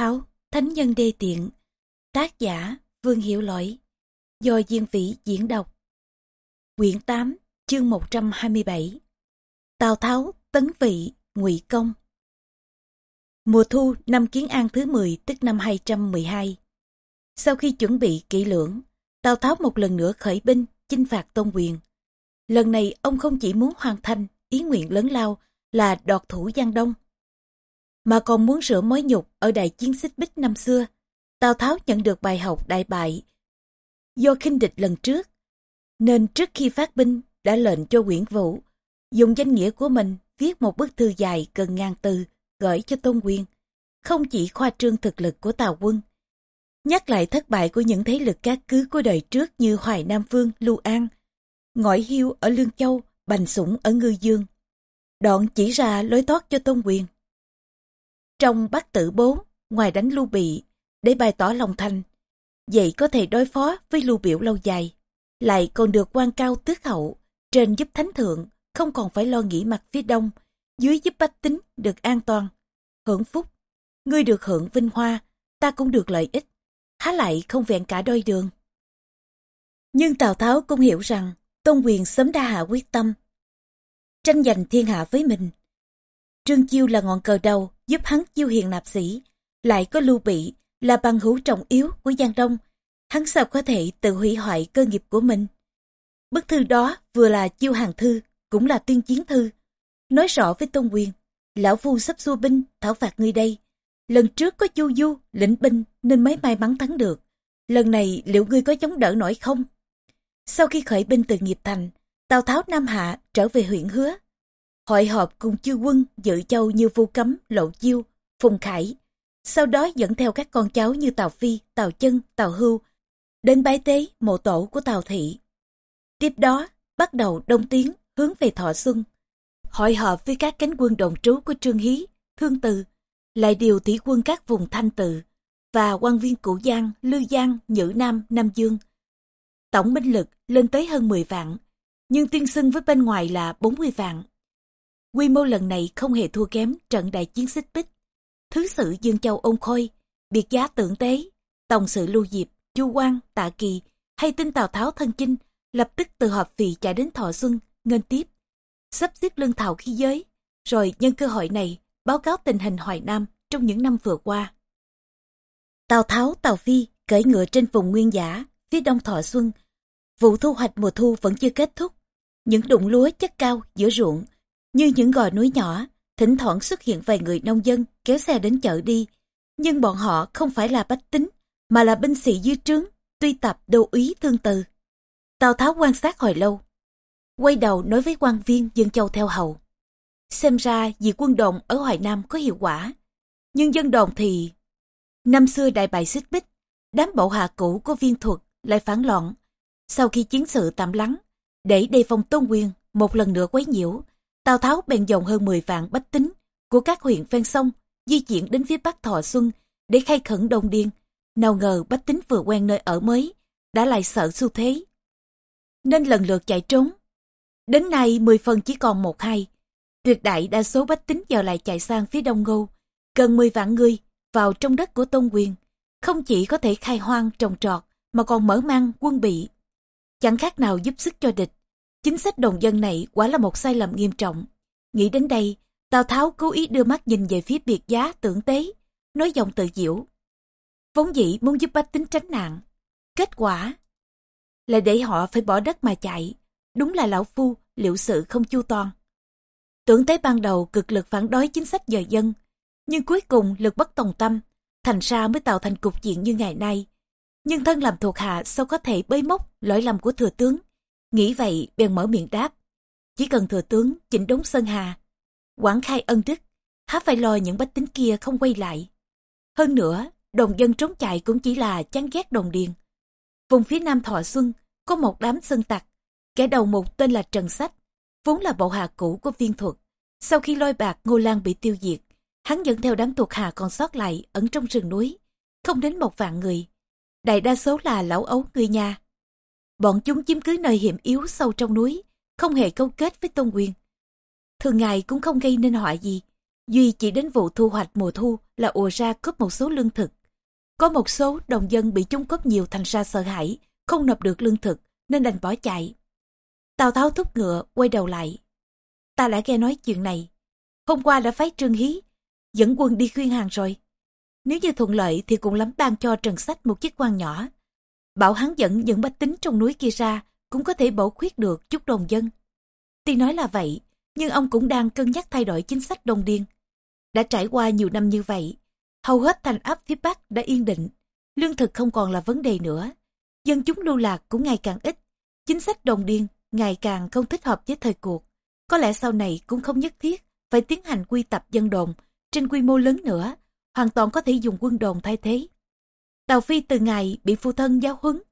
Tháo, Thánh Nhân Đê Tiện, tác giả Vương Hiểu Lỗi, do Diên Vĩ diễn đọc. Quyển 8, chương 127 Tào Tháo, Tấn Vị, ngụy Công Mùa thu năm Kiến An thứ 10 tức năm 212 Sau khi chuẩn bị kỹ lưỡng, Tào Tháo một lần nữa khởi binh chinh phạt Tôn Quyền. Lần này ông không chỉ muốn hoàn thành ý nguyện lớn lao là đoạt thủ Giang Đông, mà còn muốn rửa mối nhục ở đại chiến xích bích năm xưa. Tào Tháo nhận được bài học đại bại do khinh địch lần trước, nên trước khi phát binh đã lệnh cho Nguyễn Vũ dùng danh nghĩa của mình viết một bức thư dài gần ngàn từ gửi cho Tôn Quyền, không chỉ khoa trương thực lực của Tào quân, nhắc lại thất bại của những thế lực các cứ của đời trước như Hoài Nam Vương, Lưu An, Ngõi Hiêu ở Lương Châu, Bành Sủng ở Ngư Dương. Đoạn chỉ ra lối thoát cho Tôn Quyền. Trong bắt tử bốn ngoài đánh lưu bị, để bày tỏ lòng thành, vậy có thể đối phó với lưu biểu lâu dài, lại còn được quan cao tước hậu, trên giúp thánh thượng, không còn phải lo nghĩ mặt phía đông, dưới giúp bách tính được an toàn, hưởng phúc. Ngươi được hưởng vinh hoa, ta cũng được lợi ích, há lại không vẹn cả đôi đường. Nhưng Tào Tháo cũng hiểu rằng Tôn Quyền sớm đa hạ quyết tâm, tranh giành thiên hạ với mình. Trương Chiêu là ngọn cờ đầu giúp hắn chiêu hiền nạp sĩ, lại có lưu bị là bằng hữu trọng yếu của Giang Đông, hắn sao có thể tự hủy hoại cơ nghiệp của mình. Bức thư đó vừa là chiêu hàng thư, cũng là tuyên chiến thư. Nói rõ với Tôn Quyền, lão phu sắp xua binh thảo phạt ngươi đây. Lần trước có chu du, lĩnh binh nên mới may mắn thắng được. Lần này liệu ngươi có chống đỡ nổi không? Sau khi khởi binh từ nghiệp thành, Tào Tháo Nam Hạ trở về huyện Hứa. Hội họp cùng chư quân dự châu như Vu Cấm, Lộ Chiêu, Phùng Khải. Sau đó dẫn theo các con cháu như Tào Phi, Tào Chân, Tào Hưu, đến bái tế mộ tổ của Tào Thị. Tiếp đó, bắt đầu đông tiến hướng về Thọ Xuân. Hội họp với các cánh quân đồng trú của Trương Hí, Thương Từ, lại điều thủy quân các vùng Thanh tự và quan viên cửu Giang, Lư Giang, Nhữ Nam, Nam Dương. Tổng binh lực lên tới hơn 10 vạn, nhưng tuyên xưng với bên ngoài là 40 vạn. Quy mô lần này không hề thua kém trận đại chiến xích bích. Thứ sử Dương Châu ôn khôi, biệt giá tượng tế, tổng sự lưu diệp, chu quang, tạ kỳ, hay tin Tào Tháo thân chinh, lập tức từ họp phì chạy đến Thọ Xuân, ngân tiếp. Sắp xếp lương thảo khí giới, rồi nhân cơ hội này báo cáo tình hình Hoài Nam trong những năm vừa qua. Tào Tháo, Tào Phi cởi ngựa trên vùng nguyên giả, phía đông Thọ Xuân. Vụ thu hoạch mùa thu vẫn chưa kết thúc. Những đụng lúa chất cao giữa ruộng, như những gò núi nhỏ, thỉnh thoảng xuất hiện vài người nông dân kéo xe đến chợ đi. Nhưng bọn họ không phải là bách tính, mà là binh sĩ dưới trướng, tuy tập đô úy thương từ. Tào Tháo quan sát hồi lâu, quay đầu nói với quan viên dân châu theo hầu. Xem ra vì quân đồng ở Hoài Nam có hiệu quả, nhưng dân đồng thì... Năm xưa đại bại xích bích, đám bộ hạ cũ của viên thuật lại phản loạn. Sau khi chiến sự tạm lắng, để đề phòng tôn quyền một lần nữa quấy nhiễu, Tào Tháo bèn dòng hơn 10 vạn bách tính của các huyện ven sông di chuyển đến phía bắc Thọ Xuân để khai khẩn Đông Điên. Nào ngờ bách tính vừa quen nơi ở mới, đã lại sợ xu thế. Nên lần lượt chạy trốn. Đến nay 10 phần chỉ còn một hai. Tuyệt đại đa số bách tính giờ lại chạy sang phía đông ngô. Gần 10 vạn người vào trong đất của Tôn Quyền. Không chỉ có thể khai hoang trồng trọt mà còn mở mang quân bị. Chẳng khác nào giúp sức cho địch. Chính sách đồng dân này quả là một sai lầm nghiêm trọng. Nghĩ đến đây, Tào Tháo cố ý đưa mắt nhìn về phía biệt giá tưởng tế, nói giọng tự diễu. Vốn dĩ muốn giúp bách tính tránh nạn. Kết quả là để họ phải bỏ đất mà chạy. Đúng là lão phu, liệu sự không chu toàn. Tưởng tế ban đầu cực lực phản đối chính sách dời dân, nhưng cuối cùng lực bất tòng tâm, thành ra mới tạo thành cục diện như ngày nay. Nhưng thân làm thuộc hạ sao có thể bới móc lỗi lầm của thừa tướng. Nghĩ vậy bèn mở miệng đáp. Chỉ cần thừa tướng chỉnh đốn Sơn Hà, quảng khai ân đức, há phải lo những bách tính kia không quay lại. Hơn nữa, đồng dân trốn chạy cũng chỉ là chán ghét đồng điền. Vùng phía nam Thọ Xuân có một đám sơn tặc, kẻ đầu một tên là Trần Sách, vốn là bộ hạ cũ của viên thuật. Sau khi lôi bạc Ngô Lan bị tiêu diệt, hắn dẫn theo đám thuộc hạ còn sót lại ẩn trong rừng núi, không đến một vạn người. Đại đa số là lão ấu người nhà. Bọn chúng chiếm cứ nơi hiểm yếu sâu trong núi, không hề câu kết với Tôn Quyền. Thường ngày cũng không gây nên họa gì, duy chỉ đến vụ thu hoạch mùa thu là ùa ra cướp một số lương thực. Có một số đồng dân bị chúng cướp nhiều thành ra sợ hãi, không nộp được lương thực nên đành bỏ chạy. Tào Tháo thúc ngựa quay đầu lại. Ta đã nghe nói chuyện này. Hôm qua đã phái Trương Hí, dẫn quân đi khuyên hàng rồi. Nếu như thuận lợi thì cũng lắm ban cho Trần Sách một chiếc quan nhỏ. Bảo hắn dẫn những bách tính trong núi kia ra cũng có thể bổ khuyết được chút đồng dân. Tuy nói là vậy, nhưng ông cũng đang cân nhắc thay đổi chính sách đồng điên. Đã trải qua nhiều năm như vậy, hầu hết thành ấp phía Bắc đã yên định, lương thực không còn là vấn đề nữa. Dân chúng lưu lạc cũng ngày càng ít, chính sách đồng điên ngày càng không thích hợp với thời cuộc. Có lẽ sau này cũng không nhất thiết phải tiến hành quy tập dân đồn trên quy mô lớn nữa, hoàn toàn có thể dùng quân đồn thay thế. Tào Phi từ ngày bị phụ thân giáo huấn,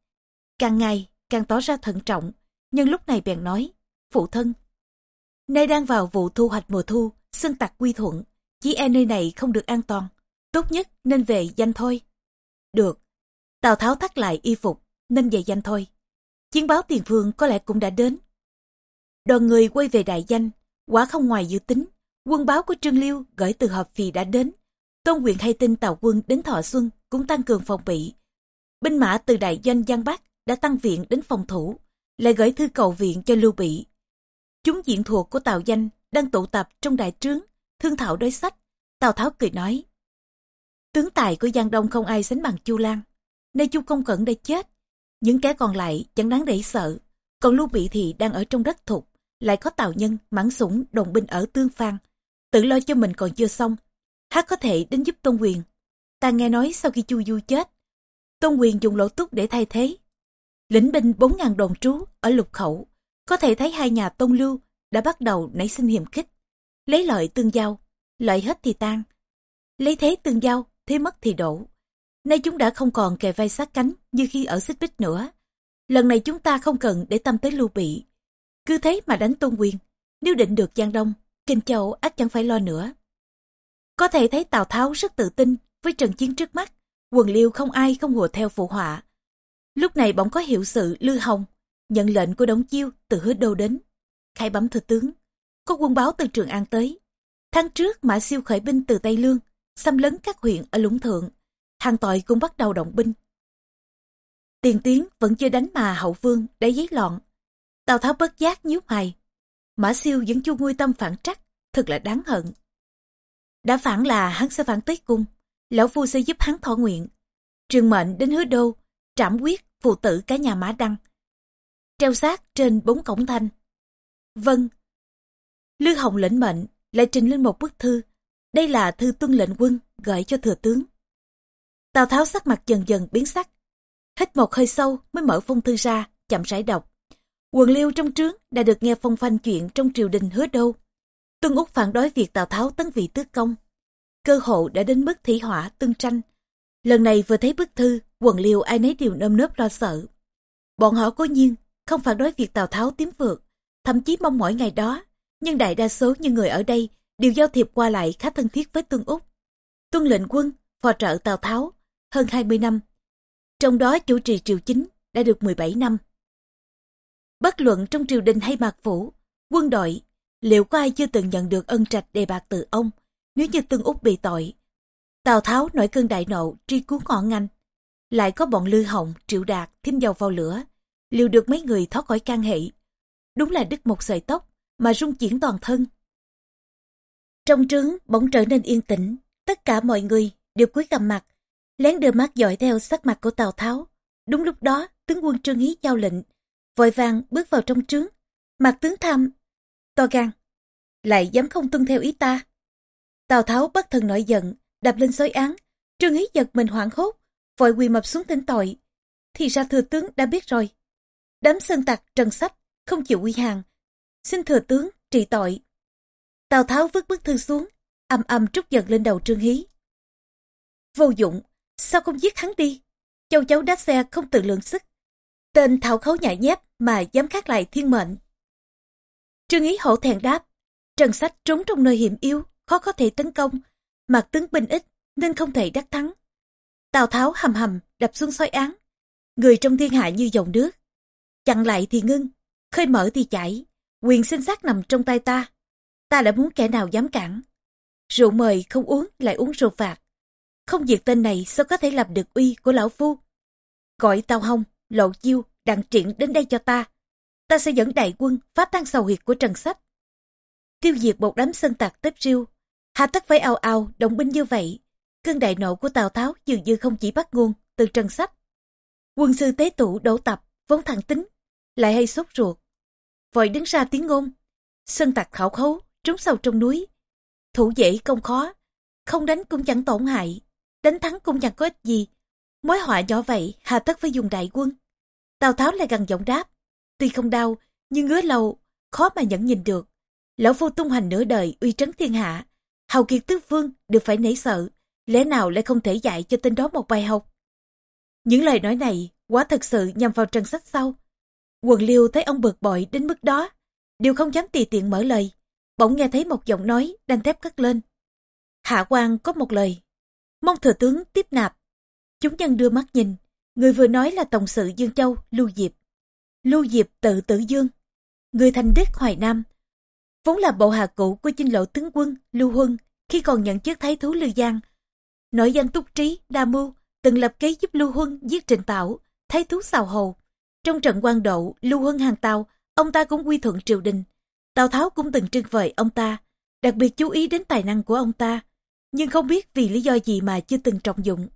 càng ngày càng tỏ ra thận trọng, nhưng lúc này bèn nói, phụ thân. Nay đang vào vụ thu hoạch mùa thu, xưng tặc quy thuận, chỉ e nơi này không được an toàn, tốt nhất nên về danh thôi. Được, Tào Tháo thắt lại y phục, nên về danh thôi. Chiến báo tiền phương có lẽ cũng đã đến. Đoàn người quay về đại danh, quả không ngoài dự tính, quân báo của Trương Liêu gửi từ hợp phì đã đến. Tôn quyền hay tin tàu quân đến Thọ Xuân cũng tăng cường phòng bị. Binh mã từ đại doanh Giang Bắc đã tăng viện đến phòng thủ, lại gửi thư cầu viện cho Lưu Bị. Chúng diện thuộc của Tào Danh đang tụ tập trong đại trướng, thương thảo đối sách. Tào Tháo cười nói, tướng tài của Giang Đông không ai sánh bằng Chu Lan, nay Chu Công Cẩn đã chết, những kẻ còn lại chẳng đáng để sợ, còn Lưu Bị thì đang ở trong đất thục, lại có Tào Nhân, Mãn Sủng, đồng binh ở Tương Phan, tự lo cho mình còn chưa xong, hát có thể đến giúp Tôn Quyền. Ta nghe nói sau khi Chu Du chết, Tôn Quyền dùng lỗ túc để thay thế. Lĩnh binh 4.000 đồn trú ở lục khẩu, có thể thấy hai nhà Tôn Lưu đã bắt đầu nảy sinh hiểm khích. Lấy lợi tương giao, lợi hết thì tan. Lấy thế tương giao, thế mất thì đổ. Nay chúng đã không còn kề vai sát cánh như khi ở xích bích nữa. Lần này chúng ta không cần để tâm tới lưu bị. Cứ thế mà đánh tôn quyền. Nếu định được Giang Đông, Kinh Châu ác chẳng phải lo nữa. Có thể thấy Tào Tháo rất tự tin với trận chiến trước mắt. Quần liêu không ai không hùa theo phụ họa. Lúc này bỗng có hiệu sự Lư Hồng nhận lệnh của Đống Chiêu từ hứa đô đến. Khai bấm thừa tướng, có quân báo từ Trường An tới. Tháng trước Mã Siêu khởi binh từ Tây Lương, xâm lấn các huyện ở Lũng Thượng. Hàng tội cũng bắt đầu động binh. Tiền tiến vẫn chưa đánh mà hậu vương đã giấy loạn. Tào Tháo bất giác nhíu mày. Mã Siêu vẫn chu nguôi tâm phản trắc, thật là đáng hận. Đã phản là hắn sẽ phản tới cung, lão phu sẽ giúp hắn thọ nguyện. Trường mệnh đến hứa đô, trảm quyết phụ tử cả nhà mã đăng. Treo xác trên bốn cổng thanh. Vâng. Lư Hồng lĩnh mệnh, lại trình lên một bức thư. Đây là thư tuân lệnh quân gửi cho thừa tướng. Tào Tháo sắc mặt dần dần biến sắc. Hít một hơi sâu mới mở phong thư ra, chậm rãi đọc. Quần liêu trong trướng đã được nghe phong phanh chuyện trong triều đình hứa đâu. Tuân Úc phản đối việc Tào Tháo tấn vị tước công. Cơ hộ đã đến mức thủy hỏa tương tranh. Lần này vừa thấy bức thư, quần liêu ai nấy đều nơm nớp lo sợ. Bọn họ cố nhiên không phản đối việc Tào Tháo tiến vượt, thậm chí mong mỏi ngày đó. Nhưng đại đa số những người ở đây đều giao thiệp qua lại khá thân thiết với Tuân Úc. Tuân lệnh quân, phò trợ Tào Tháo, hơn 20 năm. Trong đó chủ trì triều chính đã được 17 năm. Bất luận trong triều đình hay mạc phủ, quân đội, liệu có ai chưa từng nhận được ân trạch đề bạc từ ông nếu như Tương Úc bị tội? Tào Tháo nổi cơn đại nộ truy cứu ngọn ngành. Lại có bọn Lư Hồng, Triệu Đạt thêm dầu vào lửa, liệu được mấy người thoát khỏi can hệ. Đúng là đứt một sợi tóc mà rung chuyển toàn thân. Trong trướng bỗng trở nên yên tĩnh, tất cả mọi người đều cúi gằm mặt, lén đưa mắt dõi theo sắc mặt của Tào Tháo. Đúng lúc đó, tướng quân Trương Hí giao lệnh, vội vàng bước vào trong trướng. Mặt tướng tham, to gan, lại dám không tuân theo ý ta. Tào Tháo bất thần nổi giận, đập lên xói án. Trương Hí giật mình hoảng hốt, vội quỳ mập xuống tỉnh tội. Thì ra thừa tướng đã biết rồi. Đám sơn tặc trần sách, không chịu quy hàng. Xin thừa tướng trị tội. Tào Tháo vứt bức thư xuống, âm âm trút giận lên đầu Trương Hí. Vô dụng, sao không giết hắn đi? Châu cháu đá xe không tự lượng sức. Tên thảo khấu nhại nhép mà dám khác lại thiên mệnh. Trương Ý hổ thẹn đáp, Trần Sách trốn trong nơi hiểm yếu, khó có thể tấn công, mặt tướng binh ít nên không thể đắc thắng. Tào Tháo hầm hầm đập xuống soi án, người trong thiên hạ như dòng nước. Chặn lại thì ngưng, khơi mở thì chảy, quyền sinh sát nằm trong tay ta. Ta đã muốn kẻ nào dám cản. Rượu mời không uống lại uống rượu phạt, Không diệt tên này sao có thể làm được uy của lão phu. Gọi Tào Hồng, lộ chiêu, đặng triển đến đây cho ta. Ta sẽ dẫn đại quân phá tan sầu huyệt của Trần Sách. Tiêu diệt một đám sân tặc tép riêu. Hà tất phải ao ao, động binh như vậy. Cơn đại nộ của Tào Tháo dường như không chỉ bắt nguồn từ Trần Sách. Quân sư tế tụ đổ tập, vốn thẳng tính, lại hay sốt ruột. Vội đứng ra tiếng ngôn. Sân tặc khảo khấu, trốn sâu trong núi. Thủ dễ công khó, không đánh cũng chẳng tổn hại, đánh thắng cũng chẳng có ích gì. Mối họa nhỏ vậy, hà tất phải dùng đại quân. Tào Tháo lại gần giọng đáp, tuy không đau, nhưng ngứa lâu, khó mà nhẫn nhìn được. Lão phu tung hành nửa đời uy trấn thiên hạ, hầu kiệt tứ phương đều phải nể sợ, lẽ nào lại không thể dạy cho tên đó một bài học. Những lời nói này quá thật sự nhằm vào trần sách sau. Quần liêu thấy ông bực bội đến mức đó, đều không dám tùy tiện mở lời. Bỗng nghe thấy một giọng nói đanh thép cất lên. Hạ quan có một lời. Mong thừa tướng tiếp nạp. Chúng nhân đưa mắt nhìn. Người vừa nói là tổng sự Dương Châu, Lưu Diệp. Lưu Diệp tự tử dương. Người thành đức Hoài Nam. Vốn là bộ hạ cũ của chinh lộ tướng quân Lưu Huân khi còn nhận chức thái thú Lư Giang. Nội danh túc trí, đa mưu, từng lập kế giúp Lưu Huân giết Trình Tảo, thái thú xào hầu. Trong trận quan độ, Lưu Huân hàng Tàu, ông ta cũng quy thuận triều đình. Tào Tháo cũng từng trưng vời ông ta, đặc biệt chú ý đến tài năng của ông ta, nhưng không biết vì lý do gì mà chưa từng trọng dụng.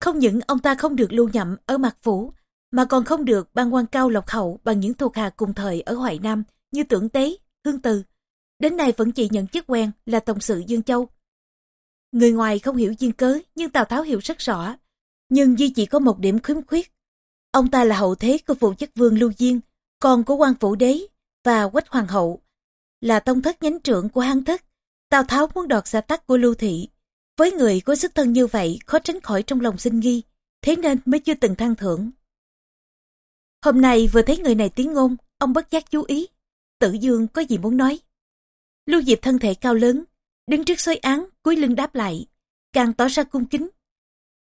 Không những ông ta không được lưu nhậm ở mặt phủ, mà còn không được ban quan cao lộc hậu bằng những thuộc hạ cùng thời ở Hoài Nam như Tưởng Tế, Hương Từ. Đến nay vẫn chỉ nhận chức quen là Tổng sự Dương Châu. Người ngoài không hiểu duyên cớ, nhưng Tào Tháo hiểu rất rõ. Nhưng duy chỉ có một điểm khiếm khuyết. Ông ta là hậu thế của phụ chức vương Lưu Diên, con của quan phủ đế và quách hoàng hậu, là tông thất nhánh trưởng của hán thất. Tào Tháo muốn đoạt gia tắc của Lưu Thị. Với người có sức thân như vậy khó tránh khỏi trong lòng sinh nghi, thế nên mới chưa từng thăng thưởng. Hôm nay vừa thấy người này tiếng ngôn, ông bất giác chú ý. Tử Dương có gì muốn nói? Lưu Diệp thân thể cao lớn, đứng trước xôi án, cúi lưng đáp lại, càng tỏ ra cung kính.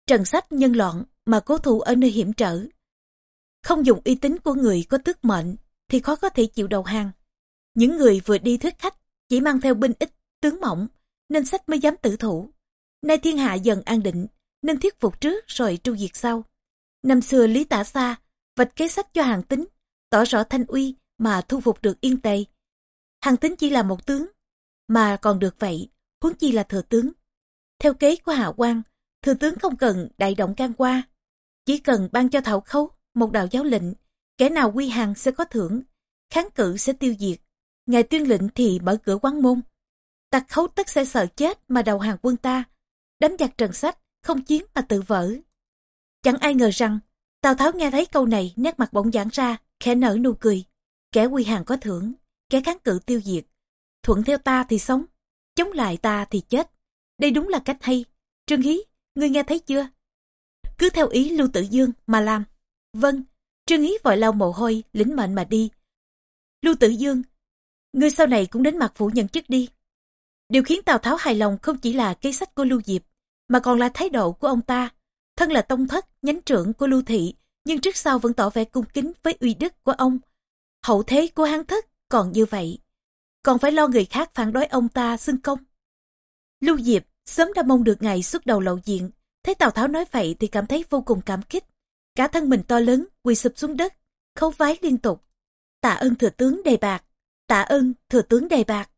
Trần sách nhân loạn mà cố thủ ở nơi hiểm trở. Không dùng uy tín của người có tước mệnh thì khó có thể chịu đầu hàng. Những người vừa đi thuyết khách chỉ mang theo binh ít, tướng mỏng, nên sách mới dám tử thủ. Nay thiên hạ dần an định, nên thuyết phục trước rồi tru diệt sau. Năm xưa Lý Tả sa vạch kế sách cho hàng tính, tỏ rõ thanh uy mà thu phục được yên tề. Hàng tính chỉ là một tướng, mà còn được vậy, huống chi là thừa tướng. Theo kế của Hạ quan, thừa tướng không cần đại động can qua, chỉ cần ban cho thảo khấu một đạo giáo lệnh, kẻ nào quy hàng sẽ có thưởng, kháng cự sẽ tiêu diệt. Ngài tuyên lệnh thì mở cửa quán môn. Tặc khấu tất sẽ sợ chết mà đầu hàng quân ta, đánh giặc trần sách, không chiến mà tự vỡ. Chẳng ai ngờ rằng, Tào Tháo nghe thấy câu này nét mặt bỗng giãn ra, khẽ nở nụ cười. Kẻ quy hàng có thưởng, kẻ kháng cự tiêu diệt. Thuận theo ta thì sống, chống lại ta thì chết. Đây đúng là cách hay. Trương Hí, ngươi nghe thấy chưa? Cứ theo ý Lưu Tử Dương mà làm. Vâng, Trương Hí vội lau mồ hôi, lĩnh mệnh mà đi. Lưu Tử Dương, ngươi sau này cũng đến mặt phủ nhận chức đi. Điều khiến Tào Tháo hài lòng không chỉ là kế sách của Lưu Diệp, mà còn là thái độ của ông ta. Thân là tông thất, nhánh trưởng của Lưu Thị, nhưng trước sau vẫn tỏ vẻ cung kính với uy đức của ông. Hậu thế của hán thất còn như vậy. Còn phải lo người khác phản đối ông ta xưng công. Lưu Diệp sớm đã mong được ngày xuất đầu lộ diện. Thấy Tào Tháo nói vậy thì cảm thấy vô cùng cảm kích. Cả thân mình to lớn, quỳ sụp xuống đất, khấu vái liên tục. Tạ ơn thừa tướng đề bạc, tạ ơn thừa tướng đề bạc.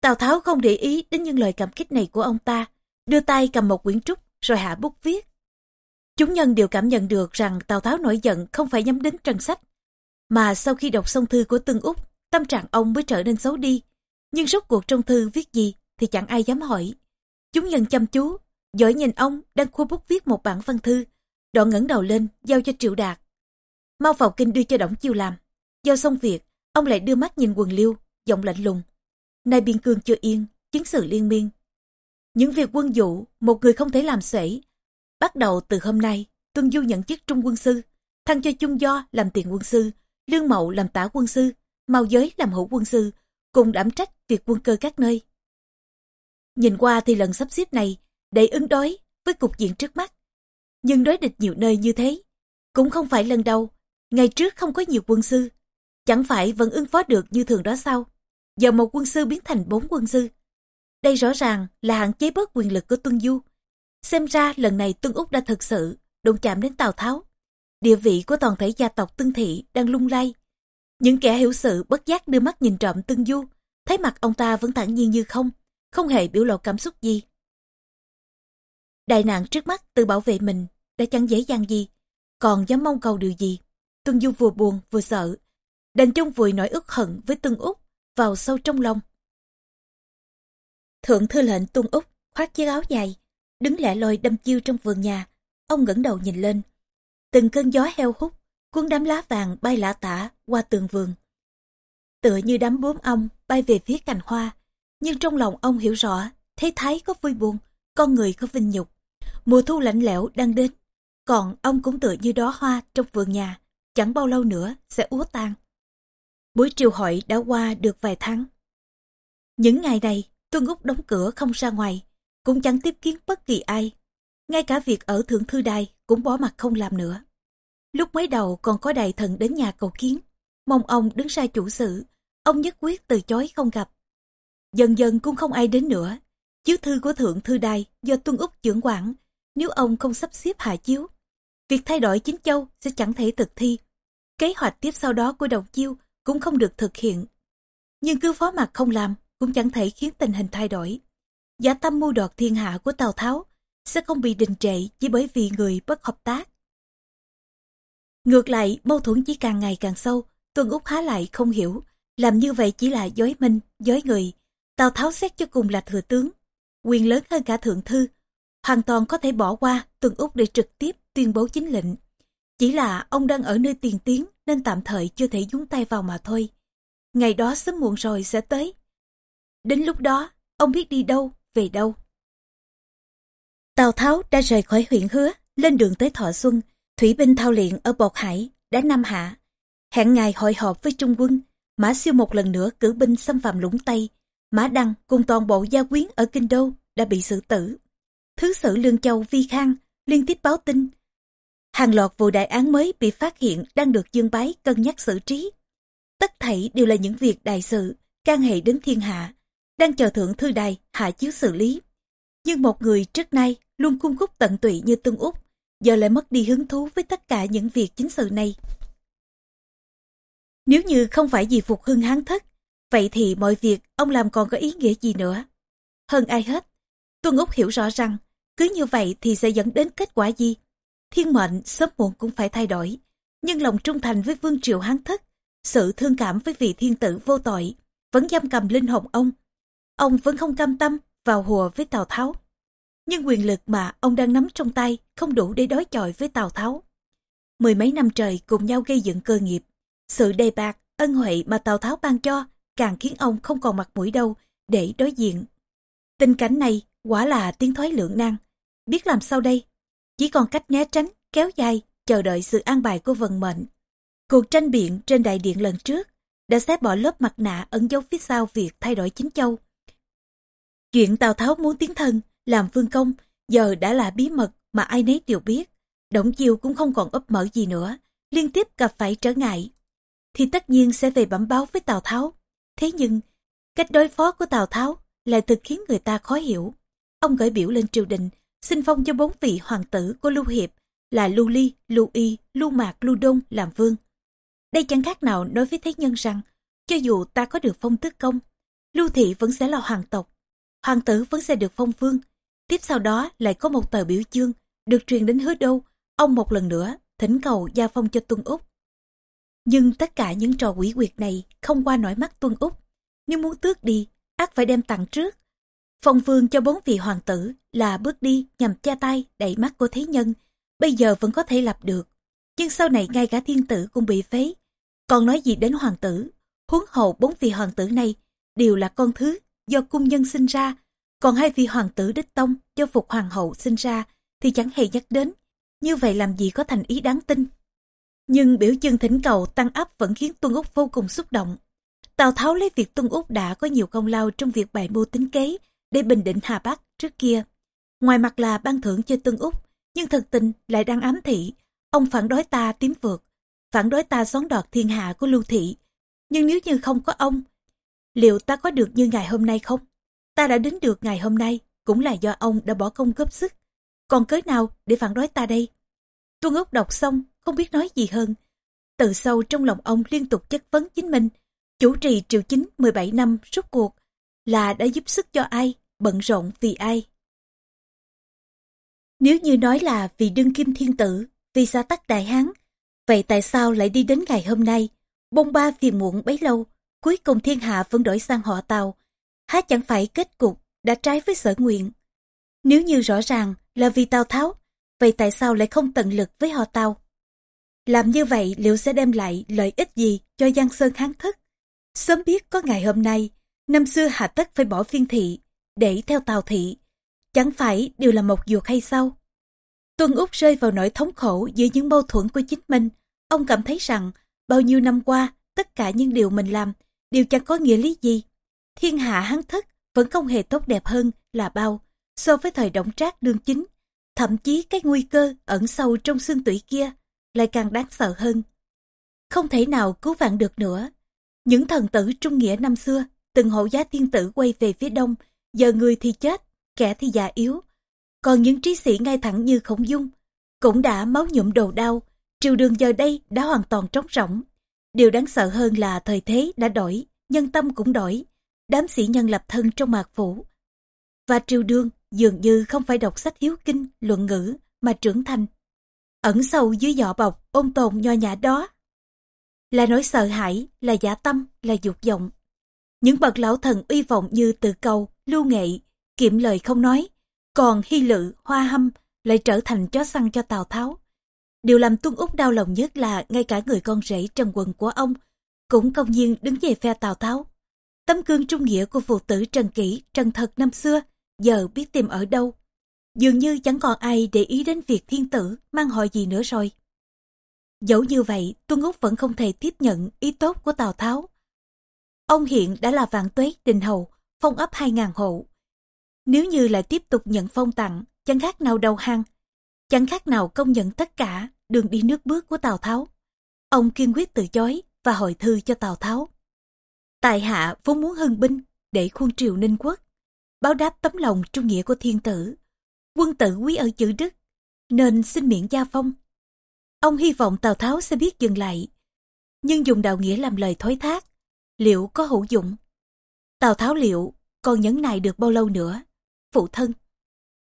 Tào Tháo không để ý đến những lời cảm kích này của ông ta, đưa tay cầm một quyển trúc rồi hạ bút viết. Chúng nhân đều cảm nhận được rằng Tào Tháo nổi giận không phải nhắm đến Trần Sách, mà sau khi đọc xong thư của Tương Úc, tâm trạng ông mới trở nên xấu đi. Nhưng rốt cuộc trong thư viết gì thì chẳng ai dám hỏi. Chúng nhân chăm chú, giỏi nhìn ông đang khua bút viết một bản văn thư, đoạn ngẩng đầu lên giao cho Triệu Đạt. Mau vào kinh đưa cho Đổng Chiêu làm. Giao xong việc, ông lại đưa mắt nhìn quần liêu, giọng lạnh lùng. Nay biên cương chưa yên, chiến sự liên miên. Những việc quân vụ, một người không thể làm xuể. Bắt đầu từ hôm nay, Tuân Du nhận chức trung quân sư, thăng cho Chung Do làm tiền quân sư, Lương Mậu làm tả quân sư, Mao Giới làm hữu quân sư, cùng đảm trách việc quân cơ các nơi. Nhìn qua thì lần sắp xếp này để ứng đối với cục diện trước mắt. Nhưng đối địch nhiều nơi như thế, cũng không phải lần đầu, ngày trước không có nhiều quân sư, chẳng phải vẫn ứng phó được như thường đó sao? Giờ một quân sư biến thành bốn quân sư. Đây rõ ràng là hạn chế bớt quyền lực của Tuân Du. Xem ra lần này tương Úc đã thực sự đụng chạm đến Tào Tháo. Địa vị của toàn thể gia tộc tương Thị đang lung lay. Những kẻ hiểu sự bất giác đưa mắt nhìn trộm tương Du, thấy mặt ông ta vẫn thản nhiên như không, không hề biểu lộ cảm xúc gì. Đại nạn trước mắt tự bảo vệ mình đã chẳng dễ dàng gì, còn dám mong cầu điều gì. tương Du vừa buồn vừa sợ, đành chung vùi nỗi ức hận với tương Úc vào sâu trong lòng. Thượng thư lệnh tương Úc khoác chiếc áo dài, đứng lẻ loi đâm chiêu trong vườn nhà. Ông ngẩng đầu nhìn lên. Từng cơn gió heo hút, cuốn đám lá vàng bay lả tả qua tường vườn. Tựa như đám bướm ong bay về phía cành hoa, nhưng trong lòng ông hiểu rõ, thấy thái có vui buồn, con người có vinh nhục. Mùa thu lạnh lẽo đang đến, còn ông cũng tựa như đó hoa trong vườn nhà, chẳng bao lâu nữa sẽ úa tan. Buổi triều hội đã qua được vài tháng. Những ngày này, Tuân Úc đóng cửa không ra ngoài, cũng chẳng tiếp kiến bất kỳ ai. Ngay cả việc ở Thượng Thư Đài cũng bỏ mặt không làm nữa. Lúc mới đầu còn có đại thần đến nhà cầu kiến, mong ông đứng ra chủ sự, ông nhất quyết từ chối không gặp. Dần dần cũng không ai đến nữa, chiếu thư của Thượng Thư Đài do Tuân Úc trưởng quản, nếu ông không sắp xếp hạ chiếu, việc thay đổi chính châu sẽ chẳng thể thực thi. Kế hoạch tiếp sau đó của đồng chiêu cũng không được thực hiện. Nhưng cứ phó mặt không làm cũng chẳng thể khiến tình hình thay đổi. Giả tâm mưu đoạt thiên hạ của Tào Tháo sẽ không bị đình trệ chỉ bởi vì người bất hợp tác. Ngược lại, mâu thuẫn chỉ càng ngày càng sâu, Tuân Úc há lại không hiểu, làm như vậy chỉ là dối minh, dối người. Tào Tháo xét cho cùng là thừa tướng, quyền lớn hơn cả thượng thư, hoàn toàn có thể bỏ qua Tuân Úc để trực tiếp tuyên bố chính lệnh. Chỉ là ông đang ở nơi tiền tiến nên tạm thời chưa thể dúng tay vào mà thôi. Ngày đó sớm muộn rồi sẽ tới. Đến lúc đó, ông biết đi đâu, về đâu. Tào Tháo đã rời khỏi huyện Hứa, lên đường tới Thọ Xuân, thủy binh thao luyện ở Bột Hải, đã Nam Hạ. Hẹn ngày hội họp với Trung quân, Mã Siêu một lần nữa cử binh xâm phạm lũng Tây. Mã Đăng cùng toàn bộ gia quyến ở Kinh Đô đã bị xử tử. Thứ sử Lương Châu Vi Khang liên tiếp báo tin. Hàng loạt vụ đại án mới bị phát hiện đang được dương bái cân nhắc xử trí. Tất thảy đều là những việc đại sự, can hệ đến thiên hạ, đang chờ thượng thư đài hạ chiếu xử lý. Nhưng một người trước nay luôn cung cúc tận tụy như Tương Úc, giờ lại mất đi hứng thú với tất cả những việc chính sự này. Nếu như không phải vì phục hưng hán thất, vậy thì mọi việc ông làm còn có ý nghĩa gì nữa. Hơn ai hết, Tuân Úc hiểu rõ rằng, cứ như vậy thì sẽ dẫn đến kết quả gì. Thiên mệnh sớm muộn cũng phải thay đổi, nhưng lòng trung thành với vương triều hán thất, sự thương cảm với vị thiên tử vô tội, vẫn giam cầm linh hồn ông. Ông vẫn không cam tâm vào hùa với Tào Tháo. Nhưng quyền lực mà ông đang nắm trong tay không đủ để đối chọi với Tào Tháo. Mười mấy năm trời cùng nhau gây dựng cơ nghiệp. Sự đề bạc, ân huệ mà Tào Tháo ban cho càng khiến ông không còn mặt mũi đâu để đối diện. Tình cảnh này quả là tiếng thoái lượng nan. Biết làm sao đây? Chỉ còn cách né tránh, kéo dài, chờ đợi sự an bài của vận mệnh. Cuộc tranh biện trên đại điện lần trước đã xé bỏ lớp mặt nạ ẩn dấu phía sau việc thay đổi chính châu. Chuyện Tào Tháo muốn tiến thân, làm vương công, giờ đã là bí mật mà ai nấy đều biết. Đổng chiêu cũng không còn ấp mở gì nữa, liên tiếp gặp phải trở ngại. Thì tất nhiên sẽ về bẩm báo với Tào Tháo. Thế nhưng, cách đối phó của Tào Tháo lại thực khiến người ta khó hiểu. Ông gửi biểu lên triều đình, xin phong cho bốn vị hoàng tử của Lưu Hiệp là Lưu Ly, Lưu Y, Lưu Mạc, Lưu Đông làm vương. Đây chẳng khác nào nói với thế nhân rằng, cho dù ta có được phong tước công, Lưu Thị vẫn sẽ là hoàng tộc, hoàng tử vẫn sẽ được phong vương. Tiếp sau đó lại có một tờ biểu chương, được truyền đến hứa Đô, ông một lần nữa thỉnh cầu gia phong cho Tuân Úc. Nhưng tất cả những trò quỷ quyệt này không qua nổi mắt Tuân Úc. Nếu muốn tước đi, ác phải đem tặng trước. Phong vương cho bốn vị hoàng tử là bước đi nhằm cha tay đẩy mắt của thế nhân, bây giờ vẫn có thể lập được. Nhưng sau này ngay cả thiên tử cũng bị phế. Còn nói gì đến hoàng tử, huống hậu bốn vị hoàng tử này đều là con thứ do cung nhân sinh ra, còn hai vị hoàng tử đích tông do phục hoàng hậu sinh ra thì chẳng hề nhắc đến. Như vậy làm gì có thành ý đáng tin. Nhưng biểu chương thỉnh cầu tăng áp vẫn khiến Tuân Úc vô cùng xúc động. Tào Tháo lấy việc Tuân Úc đã có nhiều công lao trong việc bày mưu tính kế để bình định Hà Bắc trước kia. Ngoài mặt là ban thưởng cho Tuân Úc, nhưng thật tình lại đang ám thị. Ông phản đối ta tiến vượt, phản đối ta xón đoạt thiên hạ của Lưu Thị. Nhưng nếu như không có ông, liệu ta có được như ngày hôm nay không? Ta đã đến được ngày hôm nay, cũng là do ông đã bỏ công góp sức. còn cớ nào để phản đối ta đây? Tuân Úc đọc xong, không biết nói gì hơn. Từ sâu trong lòng ông liên tục chất vấn chính mình, chủ trì triều chính 17 năm rốt cuộc là đã giúp sức cho ai, bận rộn vì ai. Nếu như nói là vì đương kim thiên tử, vì xã tắc đại hán, vậy tại sao lại đi đến ngày hôm nay, bông ba phiền muộn bấy lâu, cuối cùng thiên hạ vẫn đổi sang họ Tàu, há chẳng phải kết cục đã trái với sở nguyện. Nếu như rõ ràng là vì Tào Tháo, vậy tại sao lại không tận lực với họ Tào? Làm như vậy liệu sẽ đem lại lợi ích gì cho Giang Sơn Hán Thất? Sớm biết có ngày hôm nay, năm xưa hà tất phải bỏ phiên thị, để theo Tào Thị. Chẳng phải đều là một ruột hay sao? Tuân Úc rơi vào nỗi thống khổ giữa những mâu thuẫn của chính mình. Ông cảm thấy rằng, bao nhiêu năm qua, tất cả những điều mình làm điều chẳng có nghĩa lý gì. Thiên hạ hắn thất vẫn không hề tốt đẹp hơn là bao so với thời động trác đương chính. Thậm chí cái nguy cơ ẩn sâu trong xương tủy kia lại càng đáng sợ hơn. Không thể nào cứu vãn được nữa. Những thần tử trung nghĩa năm xưa, từng hộ giá thiên tử quay về phía đông, giờ người thì chết, kẻ thì già yếu. Còn những trí sĩ ngay thẳng như khổng dung, cũng đã máu nhuộm đầu đau, triều đường giờ đây đã hoàn toàn trống rỗng. Điều đáng sợ hơn là thời thế đã đổi, nhân tâm cũng đổi. Đám sĩ nhân lập thân trong mạc phủ. Và triều đương dường như không phải đọc sách hiếu kinh, luận ngữ, mà trưởng thành. Ẩn sâu dưới vỏ bọc, ôn tồn nho nhã đó. Là nỗi sợ hãi, là giả tâm, là dục vọng. Những bậc lão thần uy vọng như từ cầu, lưu nghệ, kiệm lời không nói. Còn hy lự, hoa hâm lại trở thành chó săn cho Tào Tháo. Điều làm Tuân Úc đau lòng nhất là ngay cả người con rể trần quần của ông cũng công nhiên đứng về phe Tào Tháo. Tấm gương trung nghĩa của phụ tử Trần Kỷ, Trần Thật năm xưa, giờ biết tìm ở đâu. Dường như chẳng còn ai để ý đến việc thiên tử mang họ gì nữa rồi. Dẫu như vậy, Tuân Úc vẫn không thể tiếp nhận ý tốt của Tào Tháo. Ông hiện đã là vạn tuế đình hầu, phong ấp 2.000 hộ. Nếu như lại tiếp tục nhận phong tặng, chẳng khác nào đầu hàng, chẳng khác nào công nhận tất cả đường đi nước bước của Tào Tháo. Ông kiên quyết từ chối và hồi thư cho Tào Tháo. Tài hạ vốn muốn hưng binh để khuôn triều ninh quốc, báo đáp tấm lòng trung nghĩa của thiên tử. Quân tử quý ở chữ đức, nên xin miễn gia phong. Ông hy vọng Tào Tháo sẽ biết dừng lại, nhưng dùng đạo nghĩa làm lời thối thác, liệu có hữu dụng? Tào Tháo liệu còn nhẫn nại được bao lâu nữa? Phụ thân.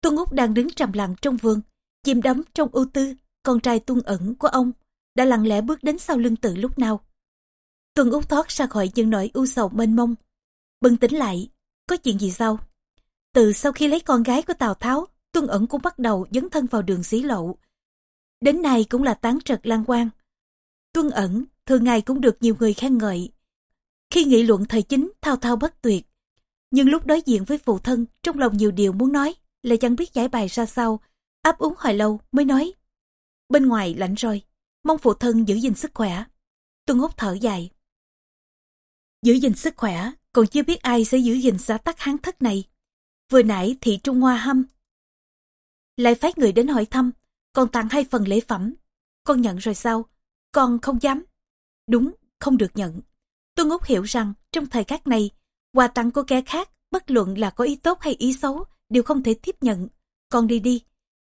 Tuân Úc đang đứng trầm lặng trong vườn, chìm đắm trong ưu tư, con trai tuân ẩn của ông đã lặng lẽ bước đến sau lưng tự lúc nào. Tuân út thoát ra khỏi những nỗi ưu sầu mênh mông. Bừng tỉnh lại, có chuyện gì sao? Từ sau khi lấy con gái của Tào Tháo, Tuân ẩn cũng bắt đầu dấn thân vào đường xí lộ. Đến nay cũng là tán trật lan quan. Tuân ẩn, thường ngày cũng được nhiều người khen ngợi. Khi nghị luận thời chính thao thao bất tuyệt. Nhưng lúc đối diện với phụ thân, trong lòng nhiều điều muốn nói, lại chẳng biết giải bài ra sao. Áp úng hồi lâu mới nói. Bên ngoài lạnh rồi, mong phụ thân giữ gìn sức khỏe. Tuân Úc thở dài. Giữ gìn sức khỏe, còn chưa biết ai sẽ giữ gìn xã tắc hán thất này. Vừa nãy thị Trung Hoa hâm. Lại phái người đến hỏi thăm, còn tặng hai phần lễ phẩm. Con nhận rồi sao? Con không dám. Đúng, không được nhận. Tuân Úc hiểu rằng trong thời khắc này, quà tặng của kẻ khác, bất luận là có ý tốt hay ý xấu, đều không thể tiếp nhận. Con đi đi.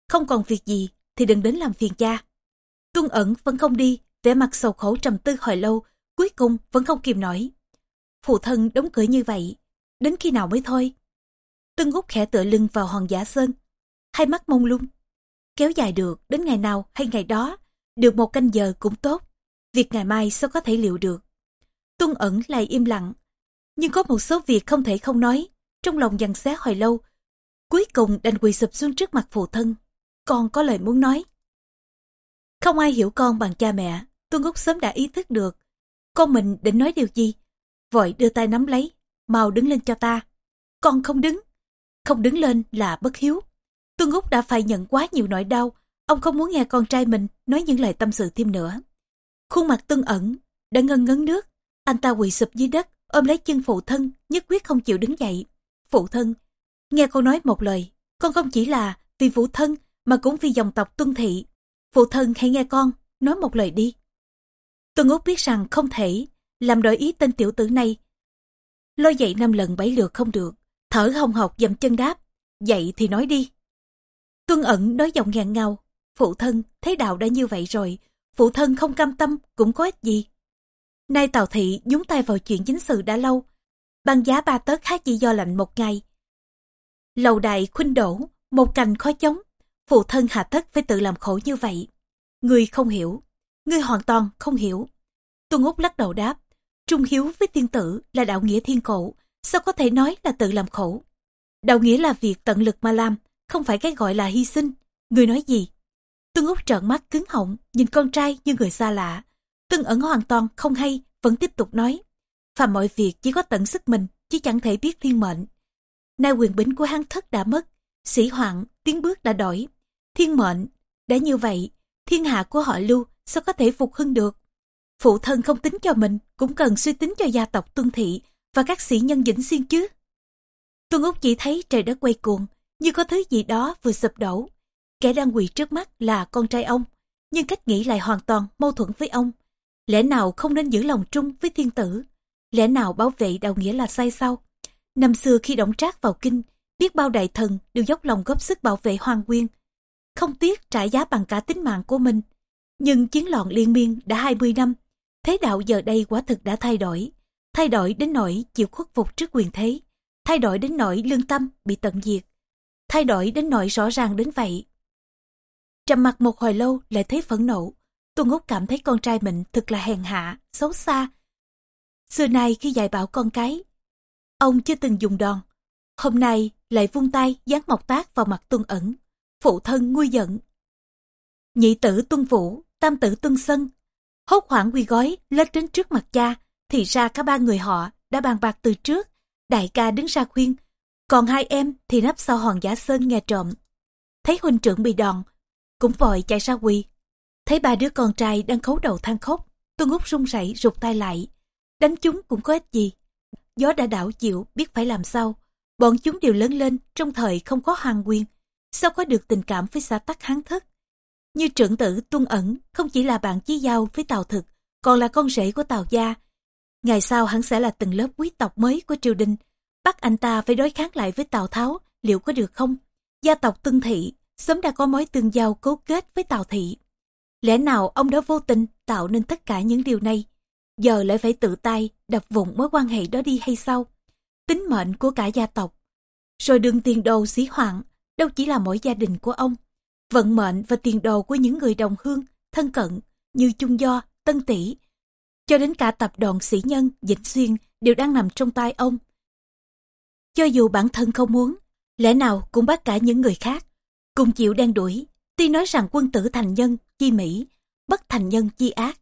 Không còn việc gì, thì đừng đến làm phiền cha. Tuân ẩn vẫn không đi, vẻ mặt sầu khổ trầm tư hồi lâu, cuối cùng vẫn không kìm nổi phụ thân đóng cửa như vậy, đến khi nào mới thôi? Tân Úc khẽ tựa lưng vào hòn giả sơn, hai mắt mông lung. Kéo dài được đến ngày nào hay ngày đó, được một canh giờ cũng tốt. Việc ngày mai sao có thể liệu được. Tuân ẩn lại im lặng, nhưng có một số việc không thể không nói, trong lòng dằn xé hồi lâu. Cuối cùng đành quỳ sụp xuống trước mặt phụ thân, con có lời muốn nói. Không ai hiểu con bằng cha mẹ, Tuân Úc sớm đã ý thức được. Con mình định nói điều gì, vội đưa tay nắm lấy, mau đứng lên cho ta. Con không đứng, không đứng lên là bất hiếu. Tuân Úc đã phải nhận quá nhiều nỗi đau, ông không muốn nghe con trai mình nói những lời tâm sự thêm nữa. Khuôn mặt Tuân ẩn, đã ngân ngấn nước, anh ta quỳ sụp dưới đất, ôm lấy chân phụ thân, nhất quyết không chịu đứng dậy. Phụ thân, nghe con nói một lời, con không chỉ là vì phụ thân mà cũng vì dòng tộc tuân thị. Phụ thân hãy nghe con, nói một lời đi. Tuân Úc biết rằng không thể làm đổi ý tên tiểu tử này. Lôi dậy năm lần bảy lượt không được, thở hồng hộc dầm chân đáp, dậy thì nói đi. Tuân ẩn nói giọng ngàn ngào, phụ thân, thấy đạo đã như vậy rồi, phụ thân không cam tâm cũng có ích gì. Nay Tào Thị nhúng tay vào chuyện chính sự đã lâu, băng giá ba tớt khác chỉ do lạnh một ngày. Lầu đại khuynh đổ, một cành khó chống, phụ thân hạ thất phải tự làm khổ như vậy. Ngươi không hiểu, ngươi hoàn toàn không hiểu. Tuân Úc lắc đầu đáp, trung hiếu với tiên tử là đạo nghĩa thiên cổ, sao có thể nói là tự làm khổ. Đạo nghĩa là việc tận lực mà làm, không phải cái gọi là hy sinh. Người nói gì? Tuân Úc trợn mắt cứng họng, nhìn con trai như người xa lạ. Tuân ẩn hoàn toàn không hay, vẫn tiếp tục nói. và mọi việc chỉ có tận sức mình, chứ chẳng thể biết thiên mệnh. Nay quyền bính của hắn thất đã mất, sĩ hoạn, tiến bước đã đổi. Thiên mệnh, đã như vậy, thiên hạ của họ lưu sao có thể phục hưng được. Phụ thân không tính cho mình, cũng cần suy tính cho gia tộc tuân thị và các sĩ nhân vĩnh xuyên chứ. Tuân Úc chỉ thấy trời đất quay cuồng, như có thứ gì đó vừa sụp đổ. Kẻ đang quỳ trước mắt là con trai ông, nhưng cách nghĩ lại hoàn toàn mâu thuẫn với ông. Lẽ nào không nên giữ lòng trung với thiên tử? Lẽ nào bảo vệ đạo nghĩa là sai sao? Năm xưa khi động trác vào kinh, biết bao đại thần đều dốc lòng góp sức bảo vệ hoàng quyên. Không tiếc trả giá bằng cả tính mạng của mình. Nhưng chiến loạn liên miên đã 20 năm, thế đạo giờ đây quả thực đã thay đổi. Thay đổi đến nỗi chịu khuất phục trước quyền thế. Thay đổi đến nỗi lương tâm bị tận diệt. Thay đổi đến nỗi rõ ràng đến vậy. Trầm mặt một hồi lâu lại thấy phẫn nộ. Tuân Úc cảm thấy con trai mình thật là hèn hạ, xấu xa. Xưa nay khi dạy bảo con cái, ông chưa từng dùng đòn. Hôm nay lại vung tay dán mọc tác vào mặt Tuân ẩn. Phụ thân nguôi giận. Nhị tử Tuân Vũ, tam tử Tuân Sân. Hốt hoảng quy gói lết đến trước mặt cha, thì ra cả ba người họ đã bàn bạc từ trước. Đại ca đứng ra khuyên, còn hai em thì nấp sau hòn giả sơn nghe trộm. Thấy huynh trưởng bị đòn, cũng vội chạy ra quỳ. Thấy ba đứa con trai đang khấu đầu than khóc, Tuân út run rẩy rụt tay lại. Đánh chúng cũng có ích gì. Gió đã đảo chịu biết phải làm sao. Bọn chúng đều lớn lên trong thời không có hoàng quyền. Sao có được tình cảm với xã tắc hán thất. Như trưởng tử Tuân Ẩn không chỉ là bạn chí giao với Tào Thực, còn là con rể của Tào Gia. Ngày sau hắn sẽ là từng lớp quý tộc mới của triều đình. Bắt anh ta phải đối kháng lại với Tào Tháo, liệu có được không? Gia tộc Tân Thị sớm đã có mối tương giao cấu kết với Tào Thị. Lẽ nào ông đã vô tình tạo nên tất cả những điều này? Giờ lại phải tự tay đập vụn mối quan hệ đó đi hay sao? Tính mệnh của cả gia tộc. Rồi đường tiền đồ sĩ hoạn, đâu chỉ là mỗi gia đình của ông. Vận mệnh và tiền đồ của những người đồng hương, thân cận như Chung Do, Tân Tỷ, cho đến cả tập đoàn sĩ nhân, Vĩnh Xuyên đều đang nằm trong tay ông. Cho dù bản thân không muốn, lẽ nào cũng bắt cả những người khác cùng chịu đen đuổi. Tuy nói rằng quân tử thành nhân, chi mỹ, bất thành nhân chi ác.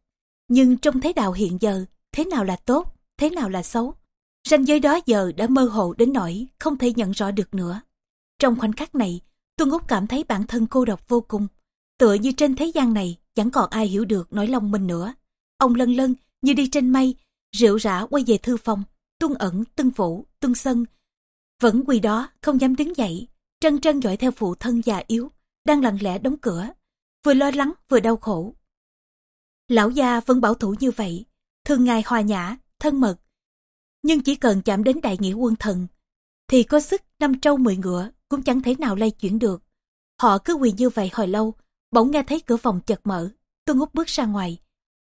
Nhưng trong thế đạo hiện giờ, thế nào là tốt, thế nào là xấu? Ranh giới đó giờ đã mơ hồ đến nỗi không thể nhận rõ được nữa. Trong khoảnh khắc này, Tuân Úc cảm thấy bản thân cô độc vô cùng. Tựa như trên thế gian này chẳng còn ai hiểu được nỗi lòng mình nữa. Ông lân lân như đi trên mây, rượu rã quay về thư phòng, tuân ẩn, tân phủ, tuân sân. Vẫn quỳ đó, không dám đứng dậy, trân trân dõi theo phụ thân già yếu, đang lặng lẽ đóng cửa, vừa lo lắng vừa đau khổ. Lão gia vẫn bảo thủ như vậy, thường ngày hòa nhã, thân mật. Nhưng chỉ cần chạm đến đại nghĩa quân thần, thì có sức năm trâu mười ngựa cũng chẳng thể nào lay chuyển được. Họ cứ quỳ như vậy hồi lâu, bỗng nghe thấy cửa phòng chật mở, tôi ngút bước ra ngoài.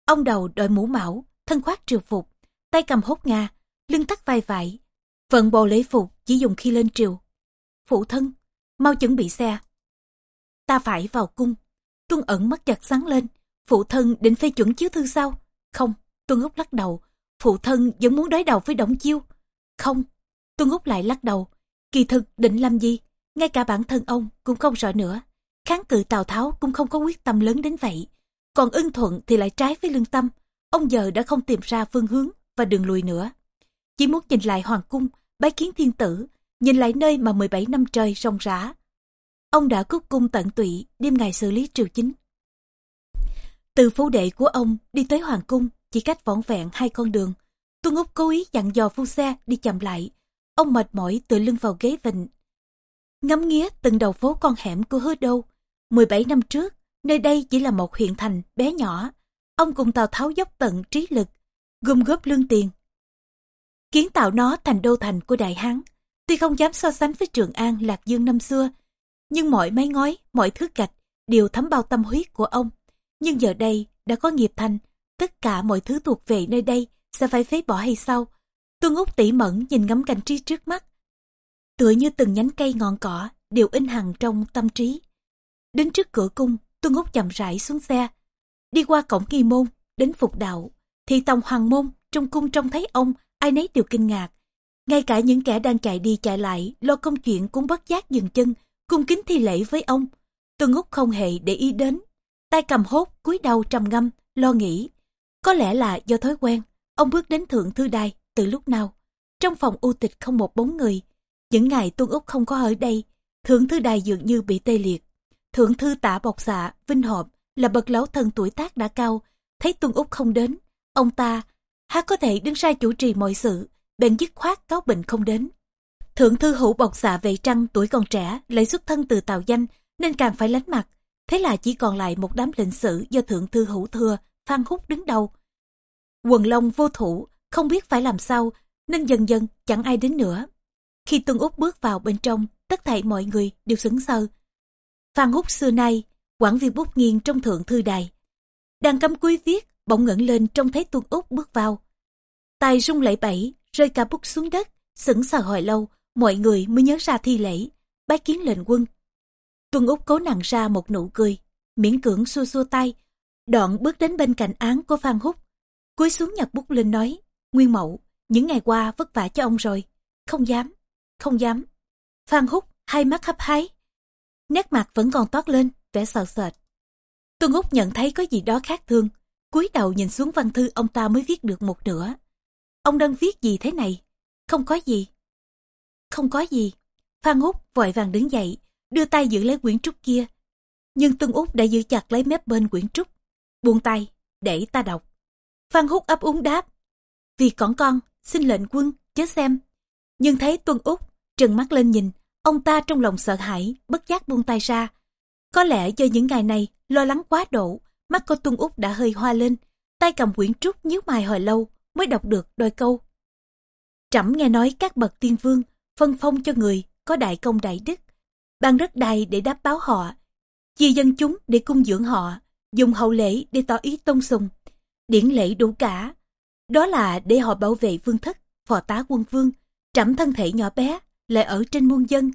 Ông đầu đội mũ mão, thân khoác triều phục, tay cầm hốt nga, lưng tắt vai vải. Vận bộ lễ phục chỉ dùng khi lên triều. Phụ thân, mau chuẩn bị xe. Ta phải vào cung. Tuân ẩn mắt chặt sáng lên. Phụ thân định phê chuẩn chiếu thư sao? Không, Tuân Úc lắc đầu. Phụ thân vẫn muốn đối đầu với Đổng Chiêu. Không, Tuân Úc lại lắc đầu. Kỳ thực định làm gì? Ngay cả bản thân ông cũng không rõ nữa. Kháng cự Tào Tháo cũng không có quyết tâm lớn đến vậy. Còn ưng thuận thì lại trái với lương tâm. Ông giờ đã không tìm ra phương hướng và đường lùi nữa. Chỉ muốn nhìn lại hoàng cung, bái kiến thiên tử, nhìn lại nơi mà 17 năm trời rong rã. Ông đã cúc cung tận tụy đêm ngày xử lý triều chính. Từ phủ đệ của ông đi tới hoàng cung chỉ cách vỏn vẹn hai con đường. Tuân Úc cố ý dặn dò phu xe đi chậm lại. Ông mệt mỏi tựa lưng vào ghế vịnh. Ngắm nghía từng đầu phố con hẻm của hứa đô. 17 năm trước, nơi đây chỉ là một huyện thành bé nhỏ. Ông cùng Tào Tháo dốc tận trí lực, gom góp lương tiền. Kiến tạo nó thành đô thành của Đại Hán Tuy không dám so sánh với Trường An, Lạc Dương năm xưa, nhưng mọi mái ngói, mọi thứ gạch đều thấm bao tâm huyết của ông. Nhưng giờ đây đã có nghiệp thành, tất cả mọi thứ thuộc về nơi đây sẽ phải phế bỏ hay sao? Tuân Úc tỉ mẫn nhìn ngắm cảnh trí trước mắt. Tựa như từng nhánh cây ngọn cỏ đều in hằn trong tâm trí. Đến trước cửa cung, Tuân Úc chậm rãi xuống xe. Đi qua cổng nghi môn, đến phục đạo. Thì tòng hoàng môn, trong cung trông thấy ông, ai nấy đều kinh ngạc. Ngay cả những kẻ đang chạy đi chạy lại, lo công chuyện cũng bất giác dừng chân, cung kính thi lễ với ông. Tuân Úc không hề để ý đến. Tay cầm hốt, cúi đầu trầm ngâm, lo nghĩ. Có lẽ là do thói quen, ông bước đến thượng thư đài từ lúc nào. Trong phòng u tịch không một bóng người. Những ngày Tuân Úc không có ở đây, thượng thư đài dường như bị tê liệt. Thượng thư tả bọc xạ, vinh hộp là bậc lão thân tuổi tác đã cao, thấy Tuân Úc không đến. Ông ta, há có thể đứng ra chủ trì mọi sự, bèn dứt khoát cáo bệnh không đến. Thượng thư hữu bọc xạ về trăng tuổi còn trẻ, lại xuất thân từ tào danh, nên càng phải lánh mặt. Thế là chỉ còn lại một đám lệnh sử do thượng thư hữu thừa, Phan Húc đứng đầu. Quần Long vô thủ, không biết phải làm sao, nên dần dần chẳng ai đến nữa. Khi Tuân Úc bước vào bên trong, tất thảy mọi người đều sững sờ. Phan Húc xưa nay, quản viên bút nghiêng trong thượng thư đài. Đang cắm cúi viết, bỗng ngẩng lên trông thấy Tuân Úc bước vào. Tài rung lẩy bẩy, rơi cả bút xuống đất, sững sờ hồi lâu, mọi người mới nhớ ra thi lễ, bái kiến lệnh quân. Tuân Úc cố nặng ra một nụ cười, miễn cưỡng xua xua tay, đoạn bước đến bên cạnh án của Phan Húc. Cúi xuống nhặt bút lên nói, Nguyên Mậu, những ngày qua vất vả cho ông rồi. Không dám, không dám. Phan Húc, hai mắt hấp hái. Nét mặt vẫn còn toát lên, vẻ sợ sệt. Tuân Úc nhận thấy có gì đó khác thường. cúi đầu nhìn xuống văn thư ông ta mới viết được một nửa. Ông đang viết gì thế này? Không có gì. Không có gì. Phan Húc vội vàng đứng dậy, đưa tay giữ lấy quyển trúc kia. Nhưng Tuân Úc đã giữ chặt lấy mép bên quyển trúc. Buông tay, để ta đọc. Phan Húc ấp úng đáp. Vì còn con, xin lệnh quân, chớ xem. Nhưng thấy Tuân Úc, trừng mắt lên nhìn, ông ta trong lòng sợ hãi, bất giác buông tay ra. Có lẽ do những ngày này, lo lắng quá độ, mắt của Tuân Úc đã hơi hoa lên, tay cầm quyển trúc nhíu mày hồi lâu, mới đọc được đôi câu. Trẫm nghe nói các bậc tiên vương, phân phong cho người, có đại công đại đức, ban đất đai để đáp báo họ, chia dân chúng để cung dưỡng họ, dùng hậu lễ để tỏ ý tôn sùng, điển lễ đủ cả. Đó là để họ bảo vệ vương thất, phò tá quân vương, trẫm thân thể nhỏ bé, lại ở trên muôn dân.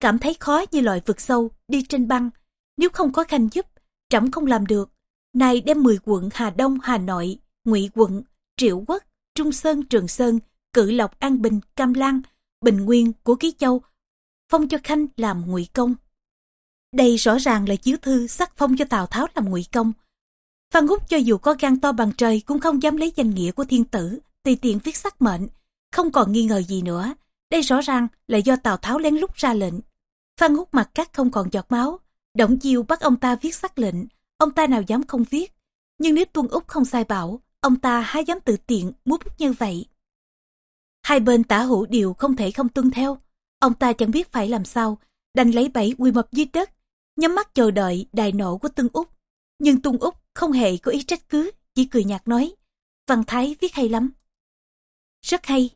Cảm thấy khó như loài vực sâu, đi trên băng. Nếu không có khanh giúp, trẫm không làm được. nay đem 10 quận Hà Đông, Hà Nội, ngụy quận, Triệu Quốc, Trung Sơn, Trường Sơn, Cự Lộc, An Bình, Cam Lan, Bình Nguyên của Ký Châu, phong cho Khanh làm ngụy công. Đây rõ ràng là chiếu thư sắc phong cho Tào Tháo làm ngụy công. Phan Húc cho dù có gan to bằng trời cũng không dám lấy danh nghĩa của thiên tử, tùy tiện viết sắc mệnh, không còn nghi ngờ gì nữa. Đây rõ ràng là do Tào Tháo lén lút ra lệnh. Phan hút mặt cắt không còn giọt máu, động chiêu bắt ông ta viết sắc lệnh, ông ta nào dám không viết. Nhưng nếu Tuân Úc không sai bảo, ông ta há dám tự tiện múa bút như vậy. Hai bên tả hữu đều không thể không tuân theo. Ông ta chẳng biết phải làm sao, đành lấy bẫy quy mập dưới đất, nhắm mắt chờ đợi đài nổ của Tuân Úc. Nhưng Tuân Úc không hề có ý trách cứ, chỉ cười nhạt nói, Văn Thái viết hay lắm. Rất hay.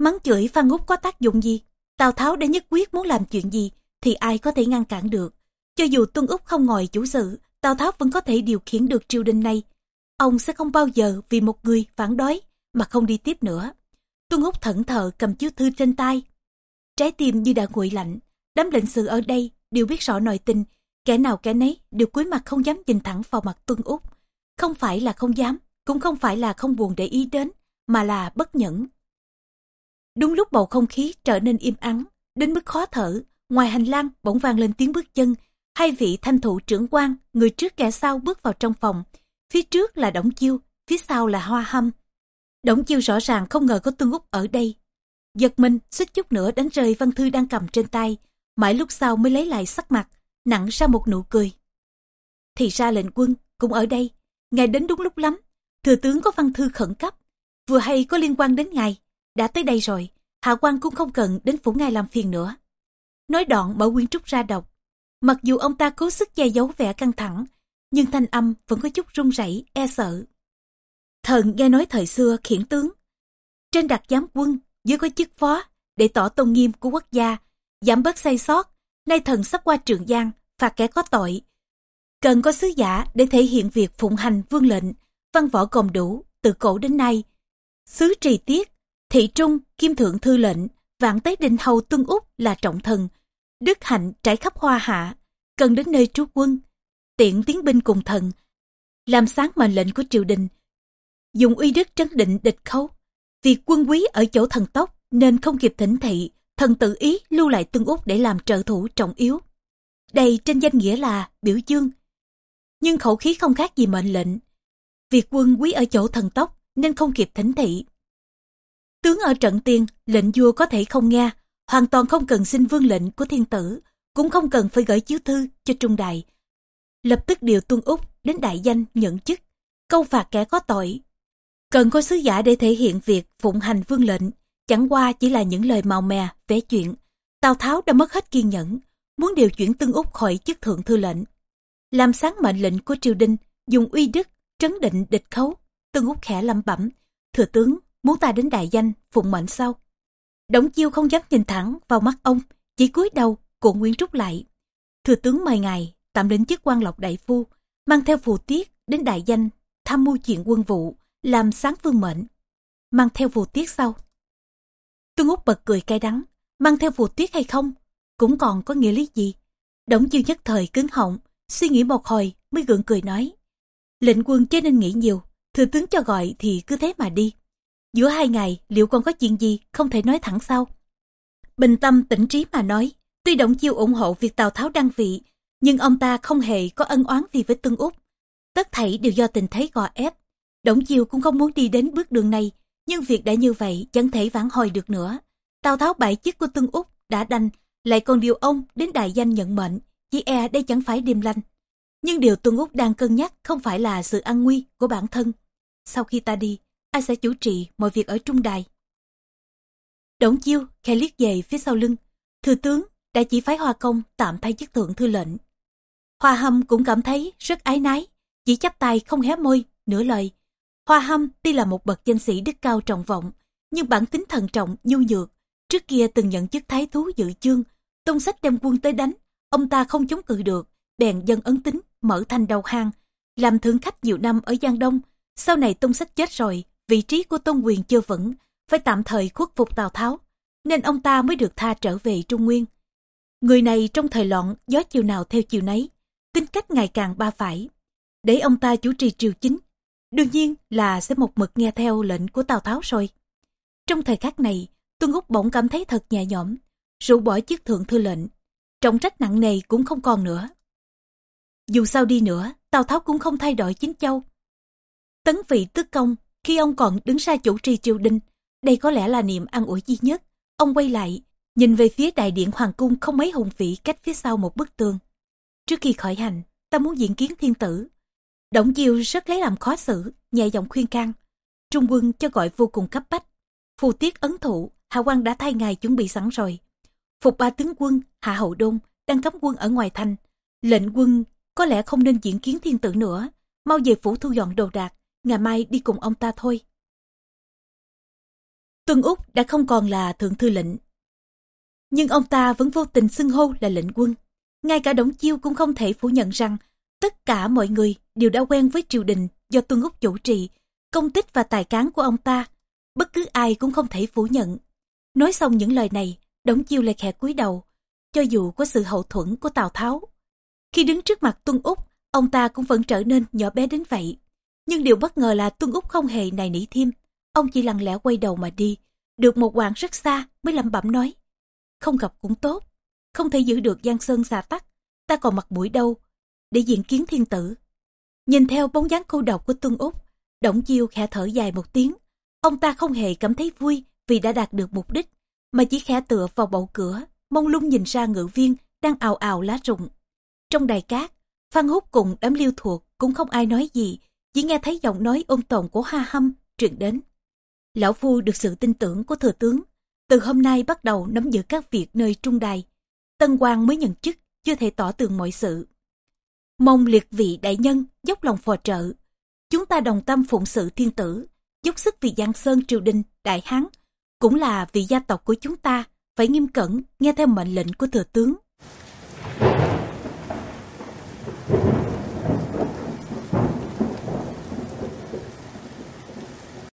Mắng chửi Phan Úc có tác dụng gì? Tào Tháo đã nhất quyết muốn làm chuyện gì, thì ai có thể ngăn cản được. Cho dù Tuân Úc không ngồi chủ sự, Tào Tháo vẫn có thể điều khiển được triều đình này. Ông sẽ không bao giờ vì một người phản đối mà không đi tiếp nữa. Tuân Úc thẫn thờ cầm chiếu thư trên tay. Trái tim như đã nguội lạnh, đám lệnh sự ở đây đều biết rõ nội tình, kẻ nào kẻ nấy đều cúi mặt không dám nhìn thẳng vào mặt Tuân Úc. Không phải là không dám, cũng không phải là không buồn để ý đến, mà là bất nhẫn. Đúng lúc bầu không khí trở nên im ắng, đến mức khó thở, ngoài hành lang bỗng vang lên tiếng bước chân, hai vị thanh thủ trưởng quan, người trước kẻ sau bước vào trong phòng. Phía trước là Đổng Chiêu, phía sau là Hoa Hâm. Đổng Chiêu rõ ràng không ngờ có tương Úc ở đây. Giật mình, suýt chút nữa đánh rơi văn thư đang cầm trên tay, mãi lúc sau mới lấy lại sắc mặt, nặng ra một nụ cười. Thì ra lệnh quân cũng ở đây, ngài đến đúng lúc lắm, thừa tướng có văn thư khẩn cấp, vừa hay có liên quan đến ngài, đã tới đây rồi, hạ quan cũng không cần đến phủ ngài làm phiền nữa. Nói đoạn mở quyển trúc ra đọc, mặc dù ông ta cố sức che giấu vẻ căng thẳng, nhưng thanh âm vẫn có chút run rẩy, e sợ. Thần nghe nói thời xưa khiển tướng, trên đặt giám quân, dưới có chức phó, để tỏ tôn nghiêm của quốc gia, giảm bớt sai sót, nay thần sắp qua trường giang phạt kẻ có tội cần có sứ giả để thể hiện việc phụng hành vương lệnh văn võ gồm đủ từ cổ đến nay sứ trì tiết thị trung, kim thượng thư lệnh, vạn tế đình hầu tuân úc là trọng thần. Đức hạnh trải khắp hoa hạ, cần đến nơi trú quân. Tiện tiến binh cùng thần, làm sáng mệnh lệnh của triều đình. Dùng uy đức trấn định địch khấu. Vì quân quý ở chỗ thần tốc, nên không kịp thỉnh thị, thần tự ý lưu lại tương úc để làm trợ thủ trọng yếu. Đây trên danh nghĩa là biểu dương. Nhưng khẩu khí không khác gì mệnh lệnh. Việc quân quý ở chỗ thần tốc, nên không kịp thỉnh thị tướng ở trận tiên lệnh vua có thể không nghe, hoàn toàn không cần xin vương lệnh của thiên tử, cũng không cần phải gửi chiếu thư cho trung đại. Lập tức điều tuân úc đến đại danh nhận chức, câu phạt kẻ có tội. Cần có sứ giả để thể hiện việc phụng hành vương lệnh, chẳng qua chỉ là những lời màu mè, vẽ chuyện. Tào tháo đã mất hết kiên nhẫn, muốn điều chuyển tương úc khỏi chức thượng thư lệnh. Làm sáng mệnh lệnh của triều đình, dùng uy đức, trấn định địch khấu tương úc khẽ lẩm bẩm, thừa tướng muốn ta đến đại danh phụng mệnh sau đổng chiêu không dám nhìn thẳng vào mắt ông chỉ cúi đầu cuộn nguyên trúc lại thừa tướng mời ngài tạm đến chức quan lộc đại phu mang theo phù tiết đến đại danh tham mưu chuyện quân vụ làm sáng vương mệnh mang theo phù tiết sau Tương Úc bật cười cay đắng, mang theo phù tiết hay không, cũng còn có nghĩa lý gì. Đổng chiêu nhất thời cứng họng, suy nghĩ một hồi mới gượng cười nói. Lệnh quân chưa nên nghĩ nhiều, thừa tướng cho gọi thì cứ thế mà đi. Giữa hai ngày liệu còn có chuyện gì không thể nói thẳng sao? Bình tâm tỉnh trí mà nói, tuy động chiêu ủng hộ việc Tào Tháo đăng vị, nhưng ông ta không hề có ân oán gì với Tương Úc. Tất thảy đều do tình thế gò ép. động chiêu cũng không muốn đi đến bước đường này, nhưng việc đã như vậy chẳng thể vãn hồi được nữa. Tào Tháo bại chức của Tương Úc đã đành, lại còn điều ông đến đại danh nhận mệnh, chỉ e đây chẳng phải điềm lành. Nhưng điều Tương Úc đang cân nhắc không phải là sự an nguy của bản thân. Sau khi ta đi, ai sẽ chủ trì mọi việc ở Trung Đài? Đổng chiêu khẽ liếc về phía sau lưng. Thừa tướng đã chỉ phái Hoa Công tạm thay chức thượng thư lệnh. Hoa Hâm cũng cảm thấy rất ái nái, chỉ chắp tay không hé môi, nửa lời, Hoa Hâm tuy là một bậc danh sĩ đức cao trọng vọng, nhưng bản tính thần trọng, nhu nhược. Trước kia từng nhận chức thái thú dự chương, tông sách đem quân tới đánh, ông ta không chống cự được, bèn dân ấn tính, mở thành đầu hang, làm thượng khách nhiều năm ở Giang Đông. Sau này tông sách chết rồi, vị trí của tôn quyền chưa vững, phải tạm thời khuất phục Tào Tháo, nên ông ta mới được tha trở về Trung Nguyên. Người này trong thời loạn, gió chiều nào theo chiều nấy, tính cách ngày càng ba phải. Để ông ta chủ trì triều chính, Đương nhiên là sẽ một mực nghe theo lệnh của Tào Tháo rồi. Trong thời khắc này, Tuân Úc bỗng cảm thấy thật nhẹ nhõm, rũ bỏ chiếc thượng thư lệnh. Trọng trách nặng nề cũng không còn nữa. Dù sao đi nữa, Tào Tháo cũng không thay đổi chính châu. Tấn vị tước công, khi ông còn đứng ra chủ trì triều đình, đây có lẽ là niềm an ủi duy nhất. Ông quay lại, nhìn về phía đại điện hoàng cung không mấy hùng vĩ cách phía sau một bức tường. Trước khi khởi hành, ta muốn diện kiến thiên tử, Động Diêu rất lấy làm khó xử, nhẹ giọng khuyên can. Trung quân cho gọi vô cùng cấp bách. Phù tiết ấn thụ, Hạ quan đã thay ngài chuẩn bị sẵn rồi. Phục ba tướng quân, Hạ Hậu Đôn, đang cấm quân ở ngoài thành. Lệnh quân có lẽ không nên diễn kiến thiên tử nữa. Mau về phủ thu dọn đồ đạc, ngày mai đi cùng ông ta thôi. Tuân Úc đã không còn là thượng thư lệnh. Nhưng ông ta vẫn vô tình xưng hô là lệnh quân. Ngay cả Đổng Chiêu cũng không thể phủ nhận rằng Tất cả mọi người đều đã quen với triều đình do Tuân Úc chủ trì, công tích và tài cán của ông ta. Bất cứ ai cũng không thể phủ nhận. Nói xong những lời này, Đổng Chiêu lại khẽ cúi đầu, cho dù có sự hậu thuẫn của Tào Tháo. Khi đứng trước mặt Tuân Úc, ông ta cũng vẫn trở nên nhỏ bé đến vậy. Nhưng điều bất ngờ là Tuân Úc không hề nài nỉ thêm. Ông chỉ lặng lẽ quay đầu mà đi, được một quãng rất xa mới lẩm bẩm nói. Không gặp cũng tốt, không thể giữ được Giang Sơn xà tắc, ta còn mặt mũi đâu để diện kiến thiên tử. Nhìn theo bóng dáng cô độc của Tuân Úc, Đổng Chiêu khẽ thở dài một tiếng. Ông ta không hề cảm thấy vui vì đã đạt được mục đích, mà chỉ khẽ tựa vào bầu cửa, mông lung nhìn ra ngự viên đang ào ào lá rụng. Trong đài cát, Phan Húc cùng đám liêu thuộc cũng không ai nói gì, chỉ nghe thấy giọng nói ôn tồn của Ha Hâm truyền đến. Lão Phu được sự tin tưởng của thừa tướng, từ hôm nay bắt đầu nắm giữ các việc nơi trung đài. Tân Quang mới nhận chức, chưa thể tỏ tường mọi sự mong liệt vị đại nhân dốc lòng phò trợ chúng ta đồng tâm phụng sự thiên tử dốc sức vì giang sơn triều đình đại hán cũng là vì gia tộc của chúng ta phải nghiêm cẩn nghe theo mệnh lệnh của thừa tướng